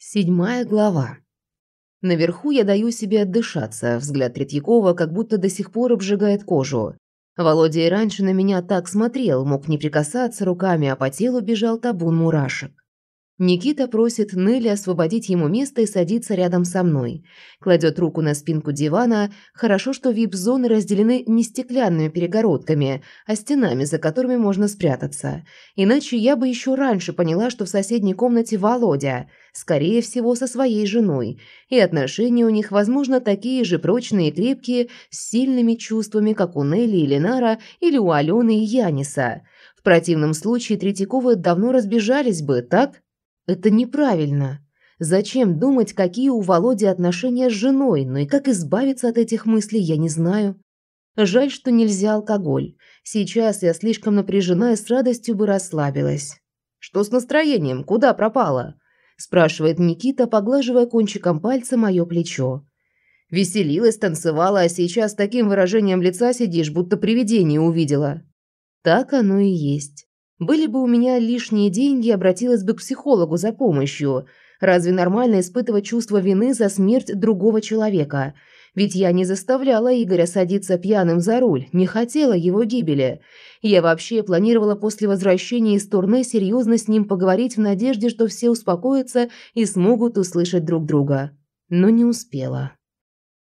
Седьмая глава. Наверху я даю себе отдышаться, взгляд Третьякова как будто до сих пор обжигает кожу. Володя и раньше на меня так смотрел, мог не прикасаться руками, а по телу бежал табун мурашек. Никита просит Нелли освободить ему место и садится рядом со мной. Кладет руку на спинку дивана. Хорошо, что вип-зоны разделены не стеклянными перегородками, а стенами, за которыми можно спрятаться. Иначе я бы еще раньше поняла, что в соседней комнате Володя, скорее всего, со своей женой. И отношения у них, возможно, такие же прочные и крепкие, с сильными чувствами, как у Нелли и Ленара или у Алены и Яниса. В противном случае Третьяковы давно разбежались бы, так? Это неправильно. Зачем думать, какие у Володи отношения с женой, но и как избавиться от этих мыслей, я не знаю. Жаль, что нельзя алкоголь. Сейчас я слишком напряжена и с радостью бы расслабилась. «Что с настроением? Куда пропала?» – спрашивает Никита, поглаживая кончиком пальца мое плечо. «Веселилась, танцевала, а сейчас таким выражением лица сидишь, будто привидение увидела». Так оно и есть. Были бы у меня лишние деньги, обратилась бы к психологу за помощью. Разве нормально испытывать чувство вины за смерть другого человека? Ведь я не заставляла Игоря садиться пьяным за руль, не хотела его гибели. Я вообще планировала после возвращения из турне серьезно с ним поговорить в надежде, что все успокоятся и смогут услышать друг друга. Но не успела.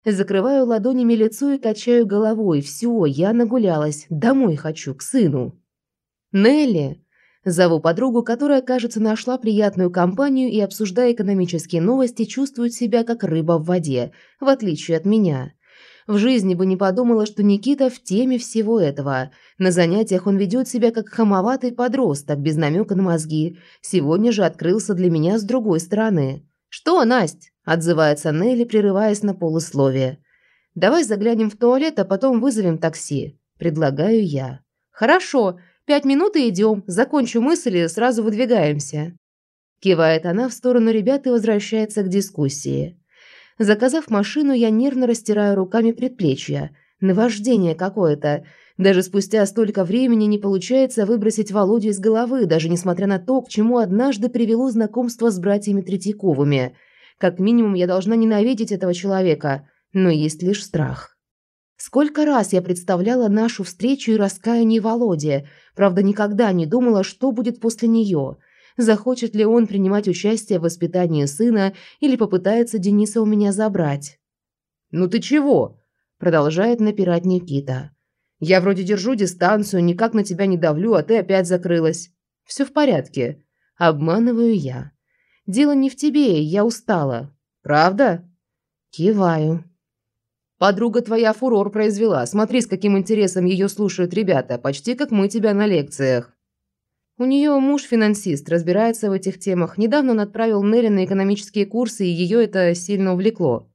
Закрываю ладонями лицо и качаю головой. Все, я нагулялась. Домой хочу, к сыну. Нелли. Зову подругу, которая, кажется, нашла приятную компанию и, обсуждая экономические новости, чувствует себя как рыба в воде, в отличие от меня. В жизни бы не подумала, что Никита в теме всего этого. На занятиях он ведет себя как хамоватый подросток, без намека на мозги. Сегодня же открылся для меня с другой стороны. «Что, Насть?» – отзывается Нелли, прерываясь на полусловие. «Давай заглянем в туалет, а потом вызовем такси», – предлагаю я. «Хорошо», Пять минут и идем. Закончу мысль и сразу выдвигаемся». Кивает она в сторону ребят и возвращается к дискуссии. Заказав машину, я нервно растираю руками предплечья. Наваждение какое-то. Даже спустя столько времени не получается выбросить Володю из головы, даже несмотря на то, к чему однажды привело знакомство с братьями Третьяковыми. Как минимум, я должна ненавидеть этого человека, но есть лишь страх. Сколько раз я представляла нашу встречу и раскаяние Володе, правда, никогда не думала, что будет после нее. Захочет ли он принимать участие в воспитании сына или попытается Дениса у меня забрать. «Ну ты чего?» – продолжает напирать Никита. «Я вроде держу дистанцию, никак на тебя не давлю, а ты опять закрылась. Все в порядке. Обманываю я. Дело не в тебе, я устала. Правда?» Киваю. Подруга твоя фурор произвела. Смотри, с каким интересом ее слушают ребята, почти как мы тебя на лекциях. У нее муж финансист, разбирается в этих темах. Недавно он отправил Нелли на экономические курсы, и ее это сильно увлекло.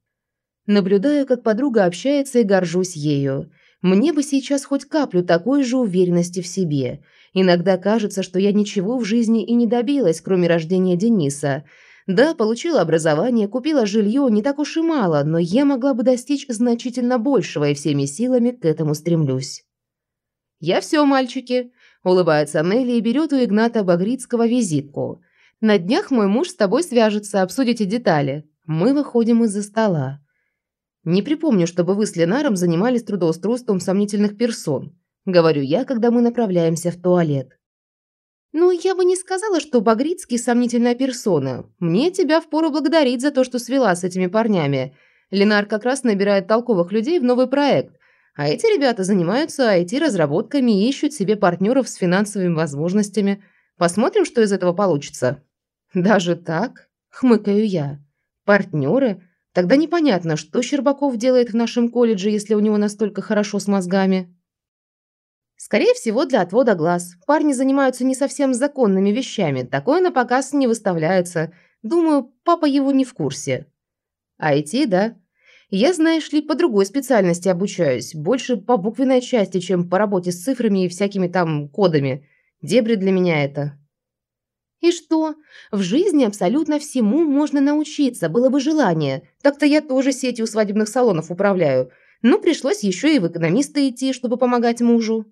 Наблюдаю, как подруга общается и горжусь ею. Мне бы сейчас хоть каплю такой же уверенности в себе. Иногда кажется, что я ничего в жизни и не добилась, кроме рождения Дениса – да, получила образование, купила жилье, не так уж и мало, но я могла бы достичь значительно большего и всеми силами к этому стремлюсь. «Я все, мальчики», – улыбается Нелли и берет у Игната Багрицкого визитку. «На днях мой муж с тобой свяжется, обсудите детали». Мы выходим из-за стола. «Не припомню, чтобы вы с Ленаром занимались трудоустройством сомнительных персон», – говорю я, когда мы направляемся в туалет. «Ну, я бы не сказала, что Багрицкий сомнительная персона. Мне тебя впору благодарить за то, что свела с этими парнями. Ленар как раз набирает толковых людей в новый проект. А эти ребята занимаются IT-разработками и ищут себе партнеров с финансовыми возможностями. Посмотрим, что из этого получится». «Даже так?» – хмыкаю я. «Партнеры? Тогда непонятно, что Щербаков делает в нашем колледже, если у него настолько хорошо с мозгами». Скорее всего, для отвода глаз. Парни занимаются не совсем законными вещами. Такое на показ не выставляется. Думаю, папа его не в курсе. IT, да? Я, знаешь ли, по другой специальности обучаюсь. Больше по буквенной части, чем по работе с цифрами и всякими там кодами. Дебри для меня это. И что? В жизни абсолютно всему можно научиться, было бы желание. Так-то я тоже сетью свадебных салонов управляю. Но пришлось еще и в экономисты идти, чтобы помогать мужу.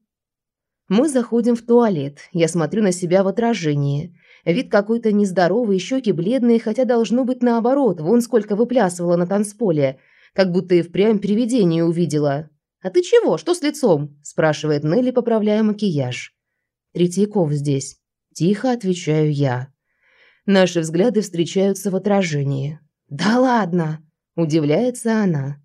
Мы заходим в туалет. Я смотрю на себя в отражении. Вид какой-то нездоровый, щеки бледные, хотя должно быть наоборот. Вон сколько выплясывала на танцполе. Как будто и впрямь привидение увидела. «А ты чего? Что с лицом?» – спрашивает Нелли, поправляя макияж. «Третьяков здесь». Тихо отвечаю я. Наши взгляды встречаются в отражении. «Да ладно!» – удивляется она.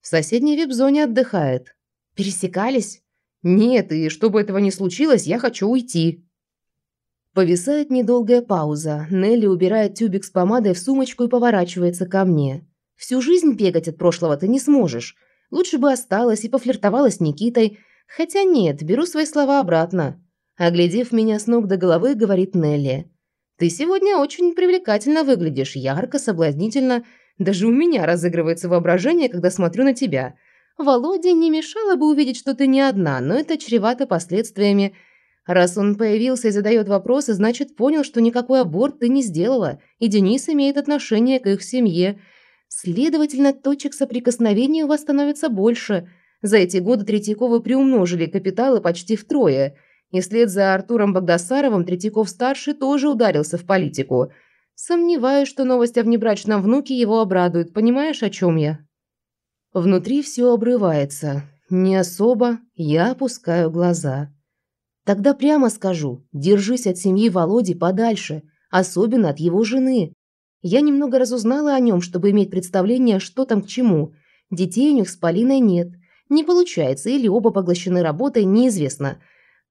В соседней вип-зоне отдыхает. «Пересекались?» «Нет, и чтобы этого не случилось, я хочу уйти». Повисает недолгая пауза. Нелли убирает тюбик с помадой в сумочку и поворачивается ко мне. «Всю жизнь бегать от прошлого ты не сможешь. Лучше бы осталась и пофлиртовала с Никитой. Хотя нет, беру свои слова обратно». Оглядев меня с ног до головы, говорит Нелли. «Ты сегодня очень привлекательно выглядишь, ярко, соблазнительно. Даже у меня разыгрывается воображение, когда смотрю на тебя. Володе не мешало бы увидеть, что ты не одна, но это чревато последствиями. Раз он появился и задает вопросы, значит, понял, что никакой аборт ты не сделала, и Денис имеет отношение к их семье. Следовательно, точек соприкосновения у вас становится больше. За эти годы Третьяковы приумножили капиталы почти втрое. И вслед за Артуром Богдасаровым Третьяков-старший тоже ударился в политику. Сомневаюсь, что новость о внебрачном внуке его обрадует. Понимаешь, о чем я? Внутри все обрывается. Не особо, я опускаю глаза. Тогда прямо скажу, держись от семьи Володи подальше, особенно от его жены. Я немного разузнала о нем, чтобы иметь представление, что там к чему. Детей у них с Полиной нет. Не получается, или оба поглощены работой, неизвестно.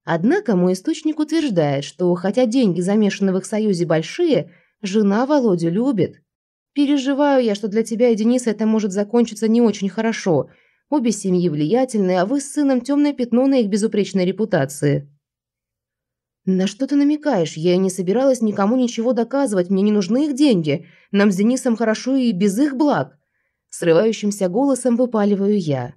Однако мой источник утверждает, что хотя деньги замешаны в их союзе большие, жена Володю любит. Переживаю я, что для тебя и Дениса это может закончиться не очень хорошо. Обе семьи влиятельные, а вы с сыном темное пятно на их безупречной репутации». «На что ты намекаешь? Я не собиралась никому ничего доказывать, мне не нужны их деньги. Нам с Денисом хорошо и без их благ». Срывающимся голосом выпаливаю я.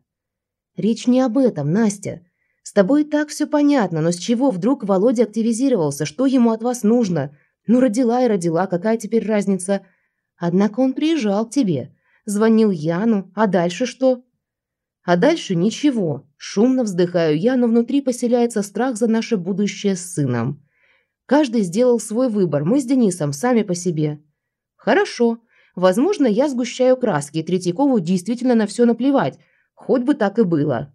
«Речь не об этом, Настя. С тобой и так все понятно, но с чего вдруг Володя активизировался? Что ему от вас нужно? Ну, родила и родила, какая теперь разница? Однако он приезжал к тебе, звонил Яну, а дальше что? А дальше ничего. Шумно вздыхаю я, но внутри поселяется страх за наше будущее с сыном. Каждый сделал свой выбор, мы с Денисом сами по себе. Хорошо. Возможно, я сгущаю краски, и Третьякову действительно на все наплевать. Хоть бы так и было.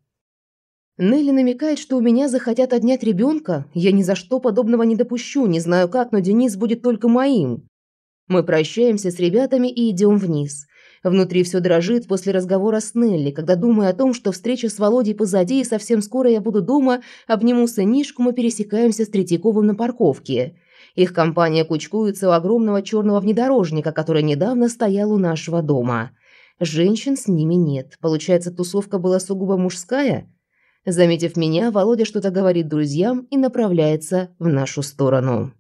Нелли намекает, что у меня захотят отнять ребенка. Я ни за что подобного не допущу, не знаю как, но Денис будет только моим. Мы прощаемся с ребятами и идем вниз. Внутри все дрожит после разговора с Нелли, когда думаю о том, что встреча с Володей позади, и совсем скоро я буду дома, обниму сынишку, мы пересекаемся с Третьяковым на парковке. Их компания кучкуется у огромного черного внедорожника, который недавно стоял у нашего дома. Женщин с ними нет. Получается, тусовка была сугубо мужская? Заметив меня, Володя что-то говорит друзьям и направляется в нашу сторону.